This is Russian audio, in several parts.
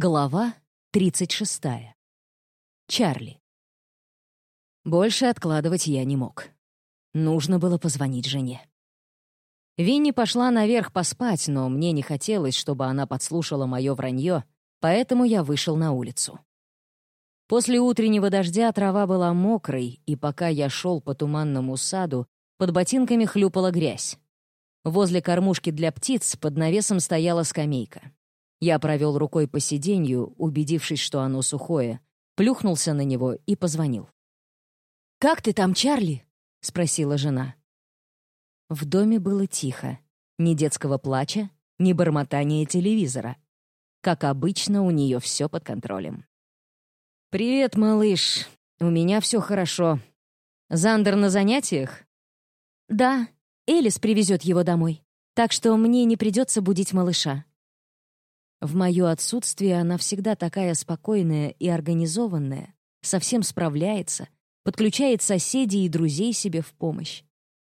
Глава 36. Чарли. Больше откладывать я не мог. Нужно было позвонить жене. Винни пошла наверх поспать, но мне не хотелось, чтобы она подслушала мое вранье, поэтому я вышел на улицу. После утреннего дождя трава была мокрой, и пока я шел по туманному саду, под ботинками хлюпала грязь. Возле кормушки для птиц под навесом стояла скамейка. Я провел рукой по сиденью, убедившись, что оно сухое, плюхнулся на него и позвонил. «Как ты там, Чарли?» — спросила жена. В доме было тихо. Ни детского плача, ни бормотания телевизора. Как обычно, у нее все под контролем. «Привет, малыш. У меня все хорошо. Зандер на занятиях?» «Да, Элис привезет его домой, так что мне не придется будить малыша», в мое отсутствие она всегда такая спокойная и организованная, совсем справляется, подключает соседей и друзей себе в помощь.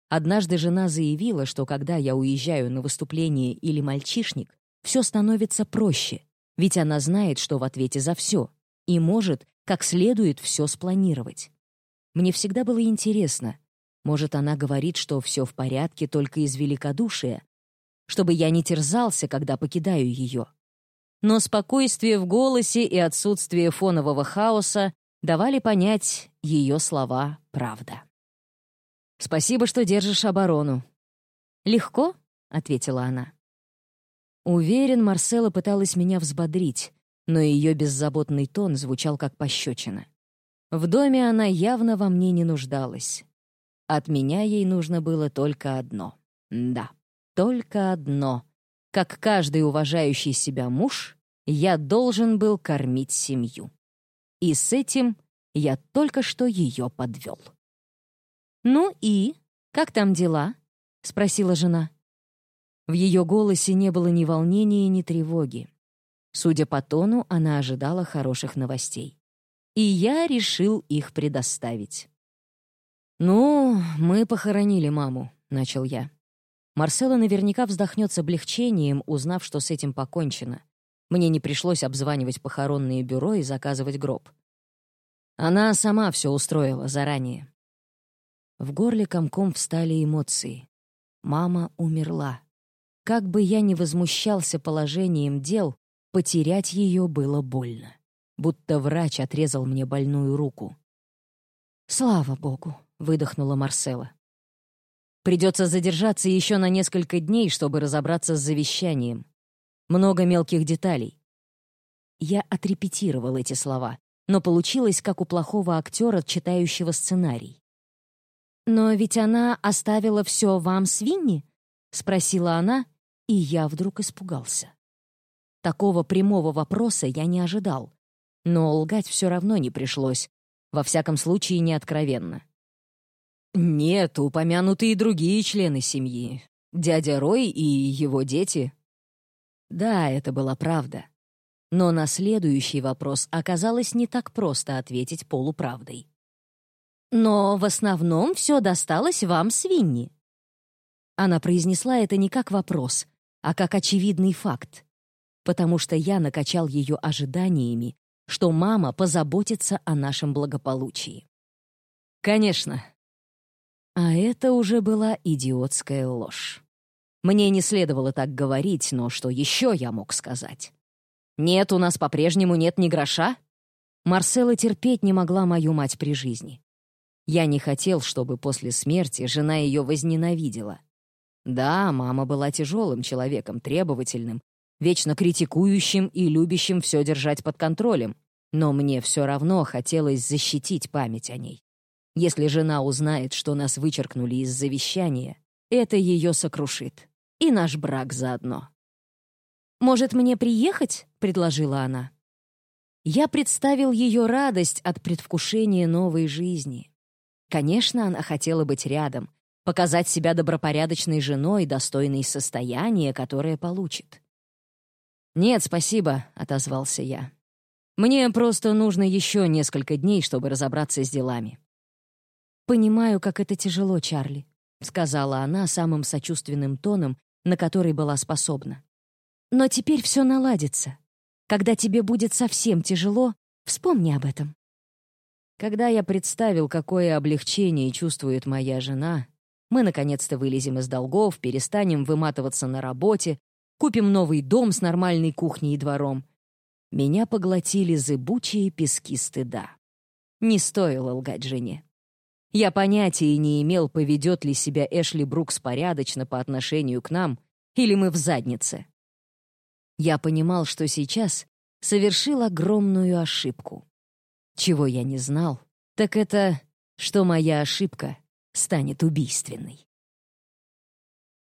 Однажды жена заявила, что когда я уезжаю на выступление или мальчишник, все становится проще, ведь она знает, что в ответе за все, и может как следует все спланировать. Мне всегда было интересно, может, она говорит, что все в порядке только из великодушия, чтобы я не терзался, когда покидаю ее но спокойствие в голосе и отсутствие фонового хаоса давали понять ее слова «правда». «Спасибо, что держишь оборону». «Легко?» — ответила она. Уверен, Марсела пыталась меня взбодрить, но ее беззаботный тон звучал как пощечина. В доме она явно во мне не нуждалась. От меня ей нужно было только одно. Да, только одно — как каждый уважающий себя муж, я должен был кормить семью. И с этим я только что ее подвел. «Ну и? Как там дела?» — спросила жена. В ее голосе не было ни волнения, ни тревоги. Судя по тону, она ожидала хороших новостей. И я решил их предоставить. «Ну, мы похоронили маму», — начал я. Марсела наверняка вздохнет с облегчением, узнав, что с этим покончено. Мне не пришлось обзванивать похоронные бюро и заказывать гроб. Она сама все устроила заранее. В горле комком встали эмоции. Мама умерла. Как бы я ни возмущался положением дел, потерять ее было больно. Будто врач отрезал мне больную руку. «Слава богу!» — выдохнула Марсела. Придется задержаться еще на несколько дней, чтобы разобраться с завещанием. Много мелких деталей. Я отрепетировал эти слова, но получилось, как у плохого актера, читающего сценарий. «Но ведь она оставила все вам с Винни?» — спросила она, и я вдруг испугался. Такого прямого вопроса я не ожидал, но лгать все равно не пришлось, во всяком случае не откровенно. Нет, упомянуты и другие члены семьи. Дядя Рой и его дети. Да, это была правда. Но на следующий вопрос оказалось не так просто ответить полуправдой. «Но в основном все досталось вам с Винни». Она произнесла это не как вопрос, а как очевидный факт, потому что я накачал ее ожиданиями, что мама позаботится о нашем благополучии. «Конечно, а это уже была идиотская ложь. Мне не следовало так говорить, но что еще я мог сказать? «Нет, у нас по-прежнему нет ни гроша?» Марсела терпеть не могла мою мать при жизни. Я не хотел, чтобы после смерти жена ее возненавидела. Да, мама была тяжелым человеком, требовательным, вечно критикующим и любящим все держать под контролем, но мне все равно хотелось защитить память о ней. Если жена узнает, что нас вычеркнули из завещания, это ее сокрушит. И наш брак заодно. «Может, мне приехать?» — предложила она. Я представил ее радость от предвкушения новой жизни. Конечно, она хотела быть рядом, показать себя добропорядочной женой, достойной состояния, которое получит. «Нет, спасибо», — отозвался я. «Мне просто нужно еще несколько дней, чтобы разобраться с делами. «Понимаю, как это тяжело, Чарли», — сказала она самым сочувственным тоном, на который была способна. «Но теперь все наладится. Когда тебе будет совсем тяжело, вспомни об этом. Когда я представил, какое облегчение чувствует моя жена, мы наконец-то вылезем из долгов, перестанем выматываться на работе, купим новый дом с нормальной кухней и двором. Меня поглотили зыбучие пески стыда. Не стоило лгать жене. Я понятия не имел, поведет ли себя Эшли Брукс порядочно по отношению к нам, или мы в заднице. Я понимал, что сейчас совершил огромную ошибку. Чего я не знал, так это, что моя ошибка станет убийственной.